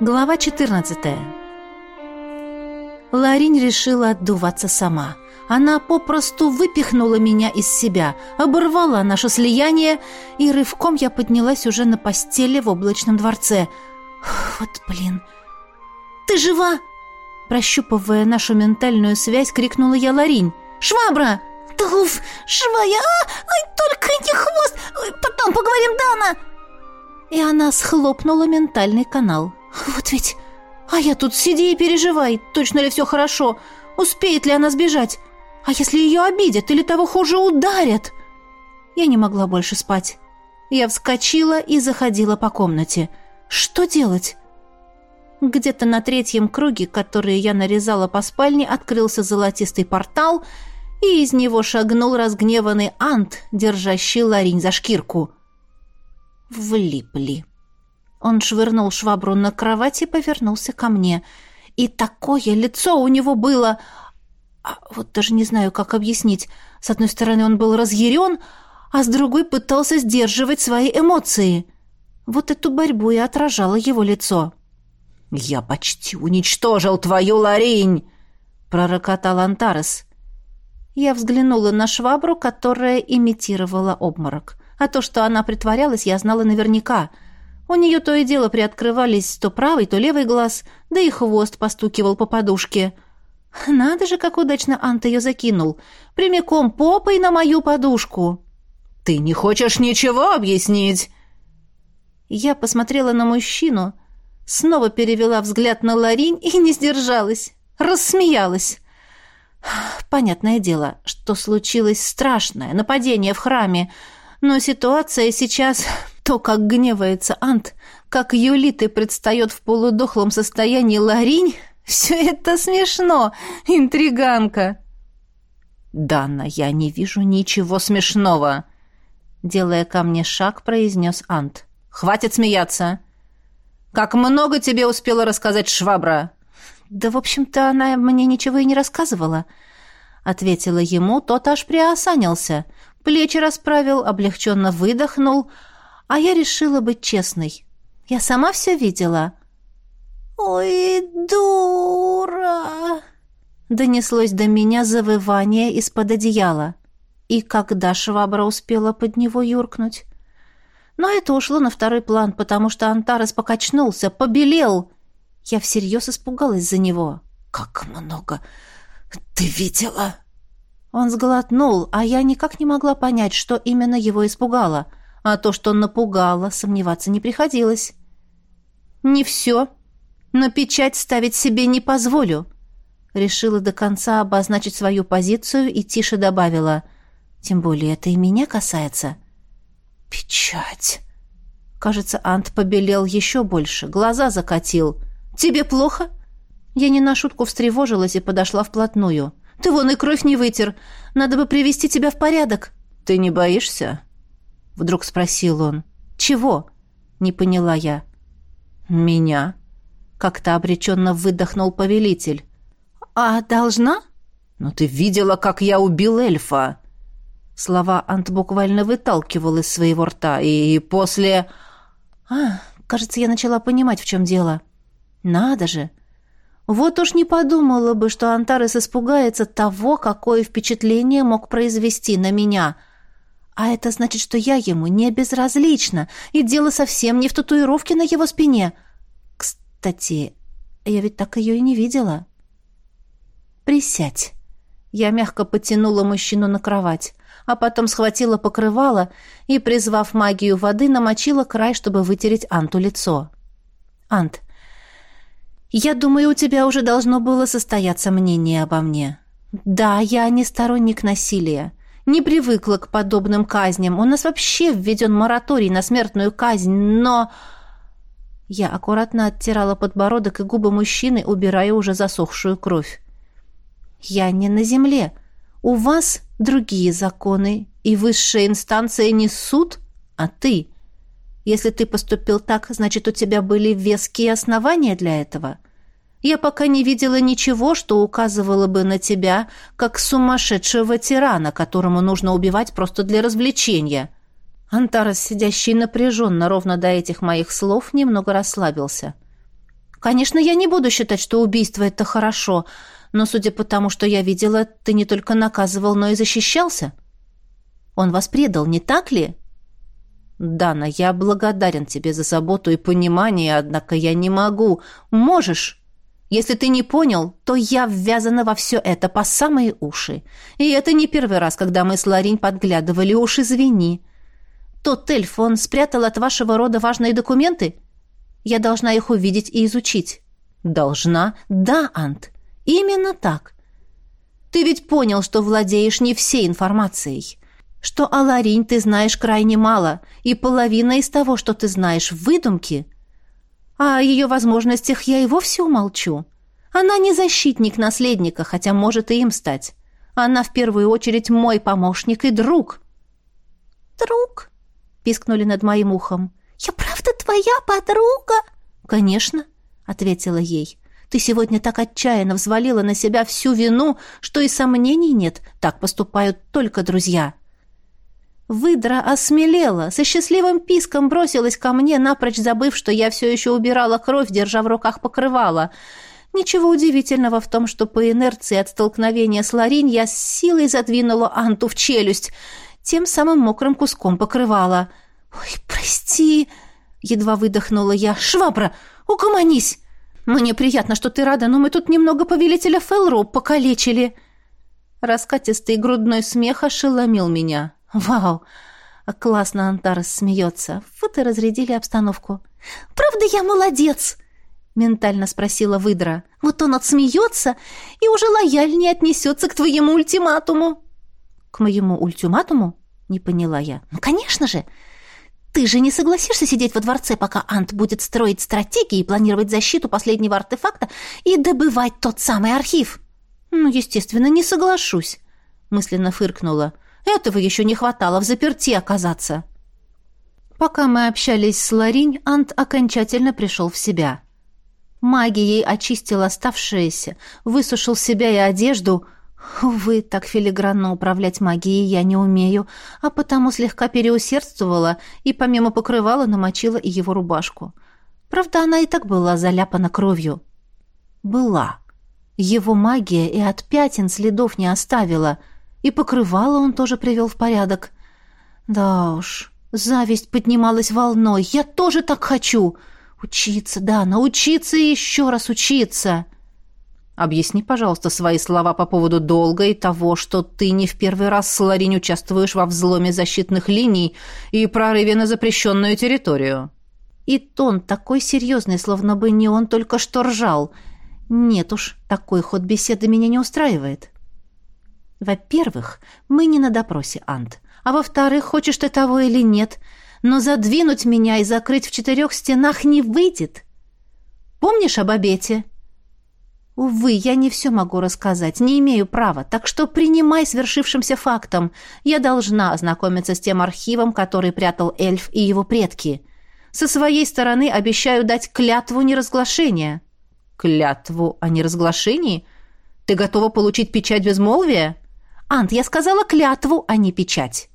Глава 14 Ларин решила отдуваться сама. Она попросту выпихнула меня из себя, оборвала наше слияние, и рывком я поднялась уже на постели в облачном дворце. Вот блин. «Ты жива!» Прощупывая нашу ментальную связь, крикнула я Ларинь. «Швабра!» «Туф! Швая! А! Ай, только не хвост! Ой, потом поговорим, Дана!» И она схлопнула ментальный канал. Вот ведь! А я тут сиди и переживай, точно ли все хорошо, успеет ли она сбежать. А если ее обидят или того хуже ударят? Я не могла больше спать. Я вскочила и заходила по комнате. Что делать? Где-то на третьем круге, который я нарезала по спальне, открылся золотистый портал, и из него шагнул разгневанный Ант, держащий ларень за шкирку. Влипли. Он швырнул швабру на кровать и повернулся ко мне. И такое лицо у него было... А вот даже не знаю, как объяснить. С одной стороны, он был разъярен, а с другой пытался сдерживать свои эмоции. Вот эту борьбу и отражало его лицо. «Я почти уничтожил твою ларинь!» — пророкотал Антарес. Я взглянула на швабру, которая имитировала обморок. А то, что она притворялась, я знала наверняка — у нее то и дело приоткрывались то правый, то левый глаз, да и хвост постукивал по подушке. Надо же, как удачно Ант ее закинул. Прямиком попой на мою подушку. «Ты не хочешь ничего объяснить?» Я посмотрела на мужчину, снова перевела взгляд на Ларинь и не сдержалась, рассмеялась. Понятное дело, что случилось страшное нападение в храме, но ситуация сейчас то, как гневается Ант, как Юлиты предстает в полудохлом состоянии Ларинь, все это смешно, интриганка. Дана, я не вижу ничего смешного», — делая ко мне шаг, произнес Ант. «Хватит смеяться! Как много тебе успела рассказать швабра!» «Да, в общем-то, она мне ничего и не рассказывала», — ответила ему, тот аж приосанился. Плечи расправил, облегченно выдохнул — а я решила быть честной. Я сама все видела». «Ой, дура!» Донеслось до меня завывание из-под одеяла. И когда швабра успела под него юркнуть? Но это ушло на второй план, потому что Антарес покачнулся, побелел. Я всерьез испугалась за него. «Как много! Ты видела?» Он сглотнул, а я никак не могла понять, что именно его испугало — а то, что напугало, сомневаться не приходилось. «Не все, но печать ставить себе не позволю», решила до конца обозначить свою позицию и тише добавила. «Тем более это и меня касается». «Печать!» Кажется, Ант побелел еще больше, глаза закатил. «Тебе плохо?» Я не на шутку встревожилась и подошла вплотную. «Ты вон и кровь не вытер. Надо бы привести тебя в порядок». «Ты не боишься?» — вдруг спросил он. «Чего?» — не поняла я. «Меня?» — как-то обреченно выдохнул повелитель. «А должна?» Но ты видела, как я убил эльфа!» Слова Ант буквально выталкивал из своего рта, и после... «А, кажется, я начала понимать, в чем дело. Надо же!» Вот уж не подумала бы, что Антарес испугается того, какое впечатление мог произвести на меня — а это значит, что я ему не безразлична, и дело совсем не в татуировке на его спине. Кстати, я ведь так ее и не видела. Присядь. Я мягко потянула мужчину на кровать, а потом схватила покрывало и, призвав магию воды, намочила край, чтобы вытереть Анту лицо. «Ант, я думаю, у тебя уже должно было состояться мнение обо мне. Да, я не сторонник насилия, не привыкла к подобным казням. У нас вообще введен мораторий на смертную казнь, но...» Я аккуратно оттирала подбородок и губы мужчины, убирая уже засохшую кровь. «Я не на земле. У вас другие законы, и высшая инстанция не суд, а ты. Если ты поступил так, значит, у тебя были веские основания для этого». Я пока не видела ничего, что указывало бы на тебя, как сумасшедшего тирана, которому нужно убивать просто для развлечения». Антарас, сидящий напряженно ровно до этих моих слов, немного расслабился. «Конечно, я не буду считать, что убийство — это хорошо, но, судя по тому, что я видела, ты не только наказывал, но и защищался. Он вас предал, не так ли?» «Дана, я благодарен тебе за заботу и понимание, однако я не могу. Можешь!» Если ты не понял, то я ввязана во все это по самые уши. И это не первый раз, когда мы с Ларинь подглядывали. Уж извини. Тот эльф, он спрятал от вашего рода важные документы? Я должна их увидеть и изучить. Должна? Да, Ант. Именно так. Ты ведь понял, что владеешь не всей информацией. Что о Ларинь ты знаешь крайне мало, и половина из того, что ты знаешь, выдумки — а о ее возможностях я и вовсе умолчу. Она не защитник наследника, хотя может и им стать. Она в первую очередь мой помощник и друг». «Друг?» — пискнули над моим ухом. «Я правда твоя подруга?» «Конечно», — ответила ей. «Ты сегодня так отчаянно взвалила на себя всю вину, что и сомнений нет. Так поступают только друзья». Выдра а осмелела, со счастливым писком бросилась ко мне, напрочь забыв, что я все еще убирала кровь, держа в руках покрывало. Ничего удивительного в том, что по инерции от столкновения с Ларин я с силой задвинула Анту в челюсть, тем самым мокрым куском покрывала. «Ой, прости!» — едва выдохнула я. «Швабра, угомонись!» «Мне приятно, что ты рада, но мы тут немного повелителя Фелру покалечили!» Раскатистый грудной смех ошеломил меня. «Вау!» Классно Антарес смеется. Вот и разрядили обстановку. «Правда я молодец?» Ментально спросила выдра. «Вот он отсмеется и уже лояльнее отнесется к твоему ультиматуму». «К моему ультиматуму?» Не поняла я. «Ну, конечно же! Ты же не согласишься сидеть во дворце, пока Ант будет строить стратегии и планировать защиту последнего артефакта и добывать тот самый архив?» «Ну, естественно, не соглашусь», мысленно фыркнула. Этого еще не хватало в заперти оказаться. Пока мы общались с Ларинь, Ант окончательно пришел в себя. Магией очистил оставшееся, высушил себя и одежду. Увы, так филигранно управлять магией я не умею, а потому слегка переусердствовала и помимо покрывала намочила и его рубашку. Правда, она и так была заляпана кровью. Была. Его магия и от пятен следов не оставила — и покрывало он тоже привел в порядок. Да уж, зависть поднималась волной. Я тоже так хочу. Учиться, да, научиться и еще раз учиться. Объясни, пожалуйста, свои слова по поводу долга и того, что ты не в первый раз с Ларинь участвуешь во взломе защитных линий и прорыве на запрещенную территорию. И тон такой серьезный, словно бы не он только что ржал. Нет уж, такой ход беседы меня не устраивает. Во-первых, мы не на допросе, Ант. А во-вторых, хочешь ты того или нет, но задвинуть меня и закрыть в четырех стенах не выйдет. Помнишь об обете? Увы, я не все могу рассказать, не имею права, так что принимай свершившимся фактом. Я должна ознакомиться с тем архивом, который прятал эльф и его предки. Со своей стороны обещаю дать клятву неразглашения». «Клятву о неразглашении? Ты готова получить печать безмолвия?» «Ант, я сказала клятву, а не печать!»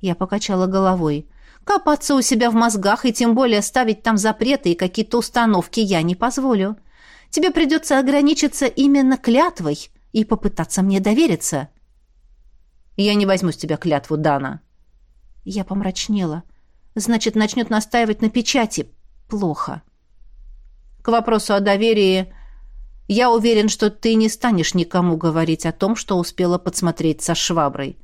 Я покачала головой. «Копаться у себя в мозгах и тем более ставить там запреты и какие-то установки я не позволю. Тебе придется ограничиться именно клятвой и попытаться мне довериться». «Я не возьму с тебя клятву, Дана». Я помрачнела. «Значит, начнет настаивать на печати. Плохо». «К вопросу о доверии...» Я уверен, что ты не станешь никому говорить о том, что успела подсмотреть со шваброй.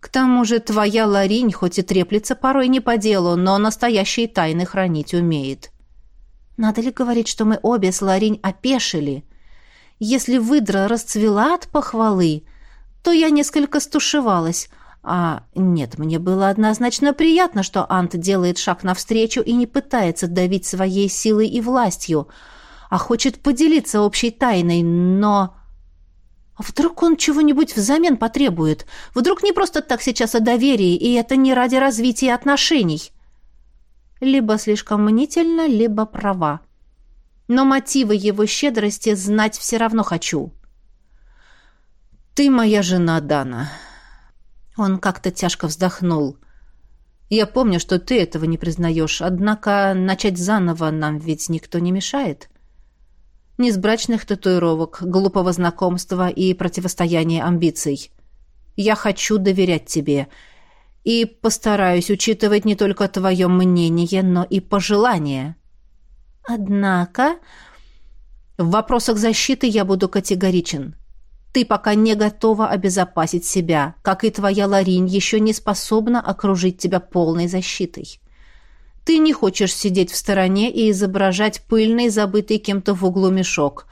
К тому же твоя Ларинь хоть и треплется порой не по делу, но настоящие тайны хранить умеет. Надо ли говорить, что мы обе с Ларинь опешили? Если выдра расцвела от похвалы, то я несколько стушевалась. А нет, мне было однозначно приятно, что Ант делает шаг навстречу и не пытается давить своей силой и властью — а хочет поделиться общей тайной, но... А вдруг он чего-нибудь взамен потребует? Вдруг не просто так сейчас о доверии, и это не ради развития отношений? Либо слишком мнительно, либо права. Но мотивы его щедрости знать все равно хочу. «Ты моя жена, Дана». Он как-то тяжко вздохнул. «Я помню, что ты этого не признаешь, однако начать заново нам ведь никто не мешает». Ни с брачных татуировок, глупого знакомства и противостояния амбиций. Я хочу доверять тебе. И постараюсь учитывать не только твое мнение, но и пожелания. Однако... В вопросах защиты я буду категоричен. Ты пока не готова обезопасить себя, как и твоя Ларин еще не способна окружить тебя полной защитой. Ты не хочешь сидеть в стороне и изображать пыльный, забытый кем-то в углу мешок.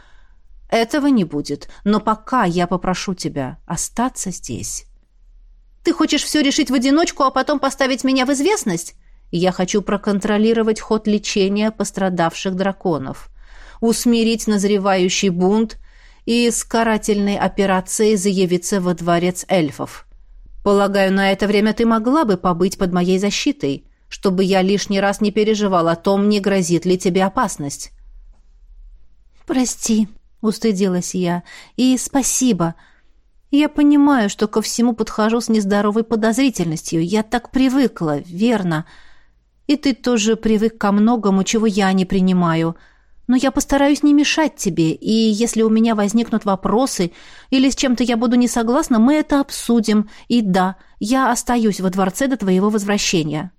Этого не будет, но пока я попрошу тебя остаться здесь. Ты хочешь все решить в одиночку, а потом поставить меня в известность? Я хочу проконтролировать ход лечения пострадавших драконов, усмирить назревающий бунт и с карательной операцией заявиться во дворец эльфов. Полагаю, на это время ты могла бы побыть под моей защитой» чтобы я лишний раз не переживала, о том, не грозит ли тебе опасность». «Прости», — устыдилась я, — «и спасибо. Я понимаю, что ко всему подхожу с нездоровой подозрительностью. Я так привыкла, верно. И ты тоже привык ко многому, чего я не принимаю. Но я постараюсь не мешать тебе, и если у меня возникнут вопросы или с чем-то я буду не согласна, мы это обсудим. И да, я остаюсь во дворце до твоего возвращения».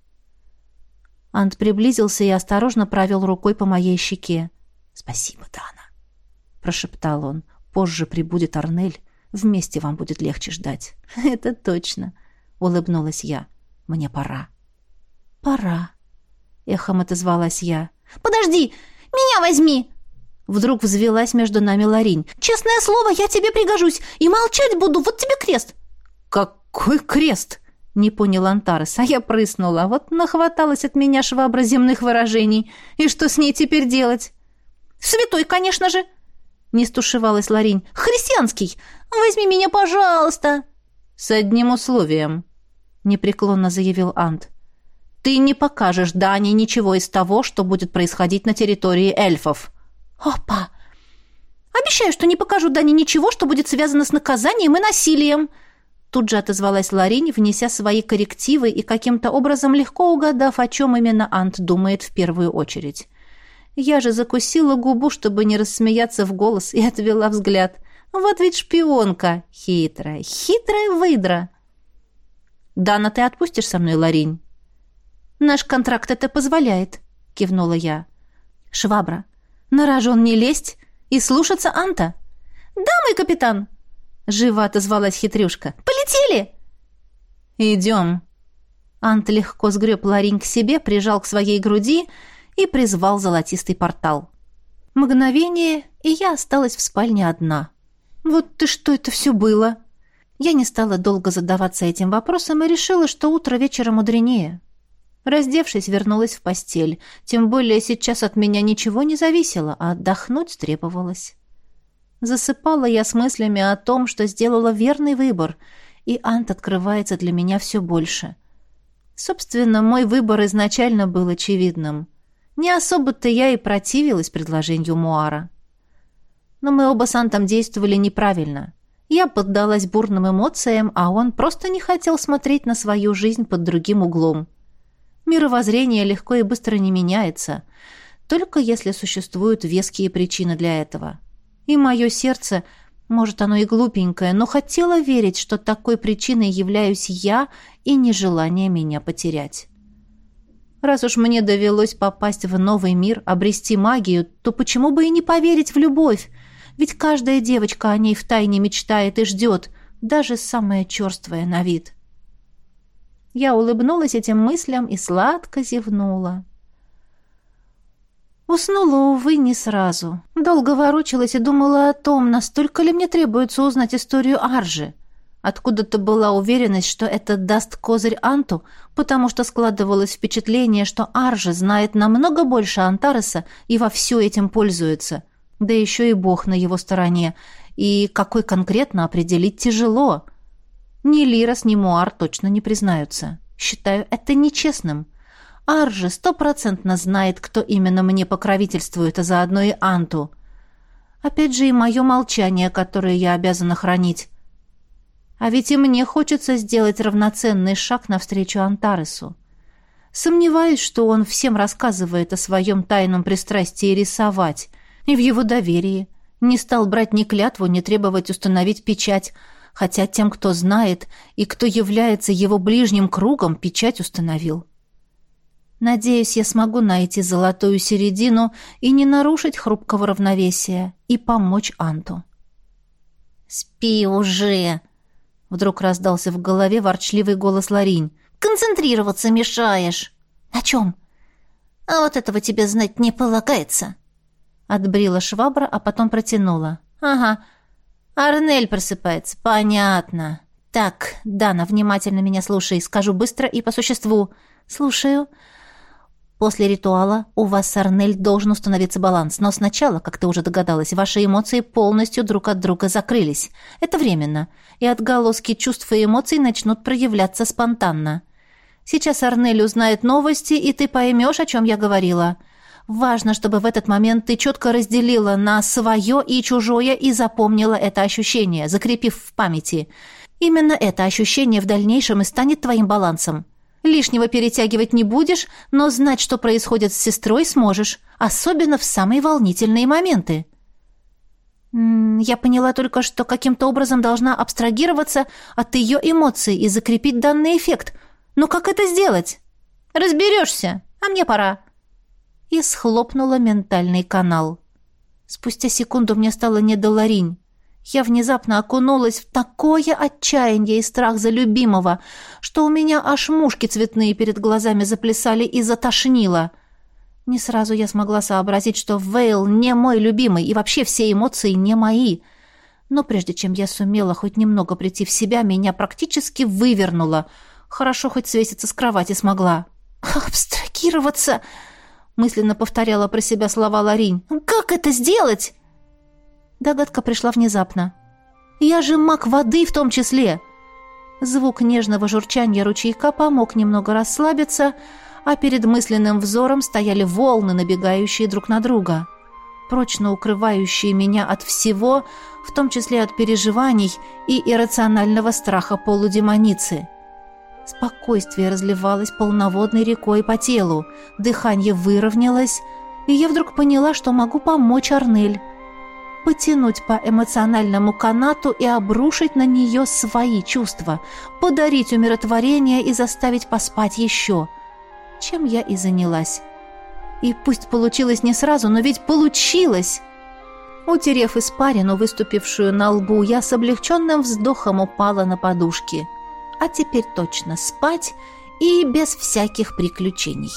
Ант приблизился и осторожно провел рукой по моей щеке. «Спасибо, Дана», — прошептал он. «Позже прибудет Арнель. Вместе вам будет легче ждать». «Это точно», — улыбнулась я. «Мне пора». «Пора», — эхом отозвалась я. «Подожди! Меня возьми!» Вдруг взвелась между нами Ларинь. «Честное слово, я тебе пригожусь и молчать буду, вот тебе крест!» «Какой крест?» Не понял Антарес, а я прыснула. Вот нахваталась от меня шваброземных выражений. И что с ней теперь делать? Святой, конечно же, не стушевалась Ларинь. Христианский. Возьми меня, пожалуйста. С одним условием, непреклонно заявил Ант. Ты не покажешь Дани ничего из того, что будет происходить на территории эльфов. Опа. Обещаю, что не покажу Дани ничего, что будет связано с наказанием и насилием, Тут же отозвалась Ларинь, внеся свои коррективы и каким-то образом легко угадав, о чем именно Ант думает в первую очередь. Я же закусила губу, чтобы не рассмеяться в голос, и отвела взгляд. «Вот ведь шпионка! Хитрая, хитрая выдра!» «Дана, ты отпустишь со мной, Ларинь? «Наш контракт это позволяет», — кивнула я. «Швабра, на рожон не лезть и слушаться Анта!» «Да, мой капитан!» Живо отозвалась хитрюшка. «Полетели!» «Идем!» Ант легко сгреб Ларинь к себе, прижал к своей груди и призвал золотистый портал. Мгновение, и я осталась в спальне одна. «Вот ты что это все было!» Я не стала долго задаваться этим вопросом и решила, что утро вечера мудренее. Раздевшись, вернулась в постель. Тем более сейчас от меня ничего не зависело, а отдохнуть требовалось засыпала я с мыслями о том, что сделала верный выбор, и Ант открывается для меня все больше. Собственно, мой выбор изначально был очевидным. Не особо-то я и противилась предложению Муара. Но мы оба с Антом действовали неправильно. Я поддалась бурным эмоциям, а он просто не хотел смотреть на свою жизнь под другим углом. Мировоззрение легко и быстро не меняется, только если существуют веские причины для этого. И мое сердце, может, оно и глупенькое, но хотело верить, что такой причиной являюсь я и нежелание меня потерять. Раз уж мне довелось попасть в новый мир, обрести магию, то почему бы и не поверить в любовь? Ведь каждая девочка о ней втайне мечтает и ждет, даже самая черствая на вид. Я улыбнулась этим мыслям и сладко зевнула. Уснула, увы, не сразу. Долго ворочалась и думала о том, настолько ли мне требуется узнать историю Аржи. Откуда-то была уверенность, что это даст козырь Анту, потому что складывалось впечатление, что Аржи знает намного больше Антареса и во все этим пользуется. Да еще и бог на его стороне. И какой конкретно определить тяжело. Ни Лирос, ни Муар точно не признаются. Считаю это нечестным. Аржи стопроцентно знает, кто именно мне покровительствует, а заодно и Анту. Опять же и мое молчание, которое я обязана хранить. А ведь и мне хочется сделать равноценный шаг навстречу Антаресу. Сомневаюсь, что он всем рассказывает о своем тайном пристрастии рисовать и в его доверии. Не стал брать ни клятву, ни требовать установить печать, хотя тем, кто знает и кто является его ближним кругом, печать установил. Надеюсь, я смогу найти золотую середину и не нарушить хрупкого равновесия, и помочь Анту. «Спи уже!» — вдруг раздался в голове ворчливый голос Ларинь. «Концентрироваться мешаешь!» «На чем?» «А вот этого тебе знать не полагается!» Отбрила швабра, а потом протянула. «Ага, Арнель просыпается, понятно!» «Так, Дана, внимательно меня слушай, скажу быстро и по существу. Слушаю. После ритуала у вас с Арнель должен установиться баланс, но сначала, как ты уже догадалась, ваши эмоции полностью друг от друга закрылись. Это временно, и отголоски чувств и эмоций начнут проявляться спонтанно. Сейчас Арнель узнает новости, и ты поймешь, о чем я говорила. Важно, чтобы в этот момент ты четко разделила на свое и чужое и запомнила это ощущение, закрепив в памяти. Именно это ощущение в дальнейшем и станет твоим балансом. Лишнего перетягивать не будешь, но знать, что происходит с сестрой, сможешь, особенно в самые волнительные моменты. Я поняла только, что каким-то образом должна абстрагироваться от ее эмоций и закрепить данный эффект. Но как это сделать? Разберешься, а мне пора. И схлопнула ментальный канал. Спустя секунду мне стало не до ларинь. Я внезапно окунулась в такое отчаяние и страх за любимого, что у меня аж мушки цветные перед глазами заплясали и затошнило. Не сразу я смогла сообразить, что Вейл не мой любимый, и вообще все эмоции не мои. Но прежде чем я сумела хоть немного прийти в себя, меня практически вывернуло. Хорошо хоть свеситься с кровати смогла. «Абстрагироваться!» — мысленно повторяла про себя слова Ларинь. «Как это сделать?» Догадка пришла внезапно. «Я же маг воды в том числе!» Звук нежного журчания ручейка помог немного расслабиться, а перед мысленным взором стояли волны, набегающие друг на друга, прочно укрывающие меня от всего, в том числе от переживаний и иррационального страха полудемоницы. Спокойствие разливалось полноводной рекой по телу, дыхание выровнялось, и я вдруг поняла, что могу помочь Арнель потянуть по эмоциональному канату и обрушить на нее свои чувства, подарить умиротворение и заставить поспать еще. Чем я и занялась. И пусть получилось не сразу, но ведь получилось! Утерев испарину, выступившую на лбу, я с облегченным вздохом упала на подушки. А теперь точно спать и без всяких приключений.